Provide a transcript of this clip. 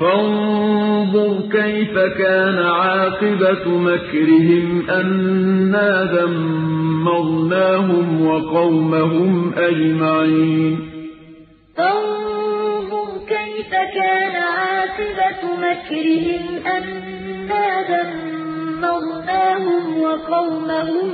فانظُرْ كَيْفَ كَانَ عَاقِبَةُ مَكْرِهِمْ أَنَّا دَمَّرْنَاهُمْ وَقَوْمَهُمْ أَجْمَعِينَ. فانظُرْ كَيْفَ كَانَ عَاقِبَةُ مَكْرِهِمْ أَنَّا دَمَّرْنَاهُمْ وَقَوْمَهُمْ